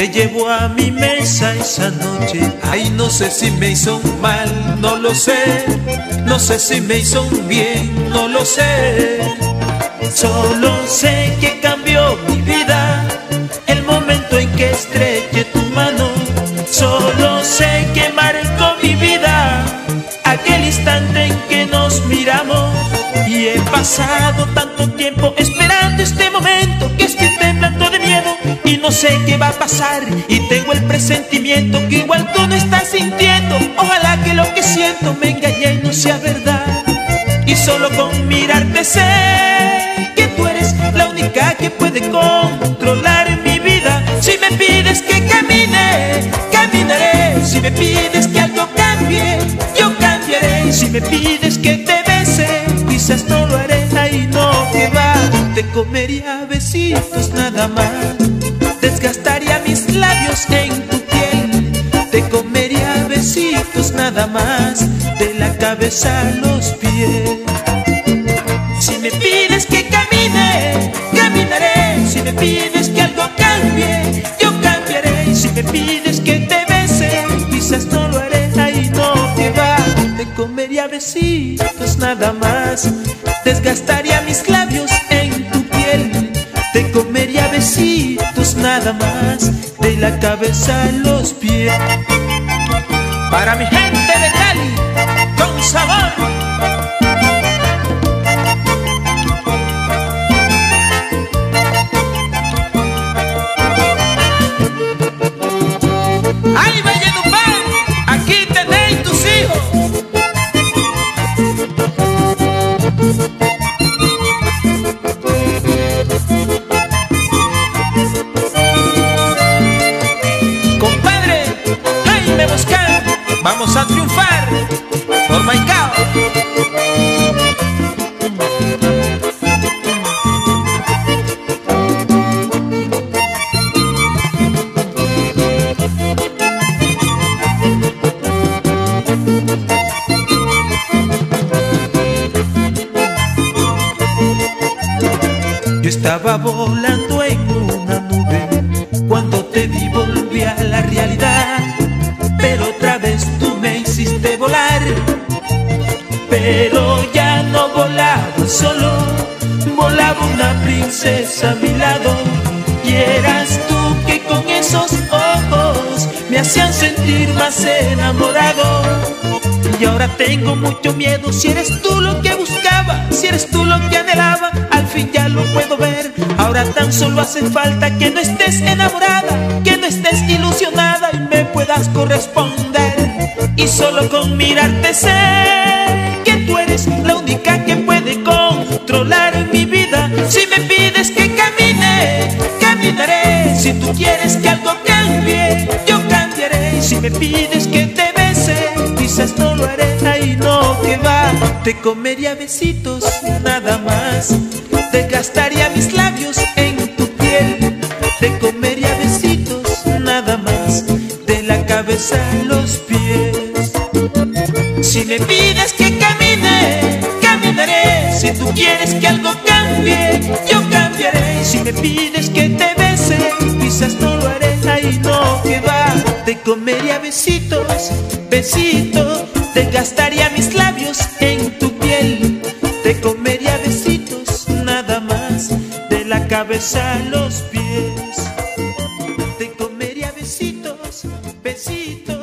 te llevo a mi mesa esa noche. Ay, no sé si me hizo mal, no lo sé. No sé si me hizo bien, no lo sé. Solo sé que cambió mi vida el momento en que estreché tu mano. Solo sé que marcó mi vida aquel instante en que nos miramos. Y he pasado tanto tiempo esperando no sé qué va a pasar. Y tengo el presentimiento que igual tú no estás sintiendo. Ojalá que lo que siento me engañe y no sea verdad. Y solo con mirarte sé que tú eres la única que puede controlar mi vida. Si me pides que camine, caminaré. Si me pides que algo cambie, yo cambiaré. Si me pides que te bese, quizás no lo haré. Ahí no que va, te comería besitos nada más. Desgastaría mis labios en tu piel. Te comería besitos nada más. De la cabeza a los pies. Si me pides que camine, caminaré. Si me pides que algo cambie, yo cambiaré. Si me pides que te bese, quizás no lo haré. Ahí no te va, te comería besitos nada más. Desgastaría mis labios en tu piel. Te comería besitos más. De la cabeza a los pies. Para mi gente de Cali, con sabor. Vamos a triunfar por Maicao. Yo estaba volando en una nube cuando solo, volaba una princesa a mi lado y eras tú que con esos ojos me hacían sentir más enamorado. Y ahora tengo mucho miedo si eres tú lo que buscaba, si eres tú lo que anhelaba, al fin ya lo puedo ver. Ahora tan solo hace falta que no estés enamorada, que no estés ilusionada y me puedas corresponder. Y solo con mirarte sé que tú eres la única que puede controlar mi vida. Si me pides que camine, caminaré. Si tú quieres que algo cambie, yo cambiaré. Si me pides que te bese, quizás no lo haré. Ahí no que va, te comería besitos nada más. Te gastaría mis labios en tu piel. Te comería besitos nada más. De la cabeza a los pies. Si me pides que camine, caminaré. Si tú quieres que algo cambie, yo cambiaré. Si me pides que te bese, quizás no lo haré. Ahí no que va, te comería besitos, besitos. Te gastaría mis labios en tu piel. Te comería besitos nada más. De la cabeza a los pies. Te comería besitos, besitos.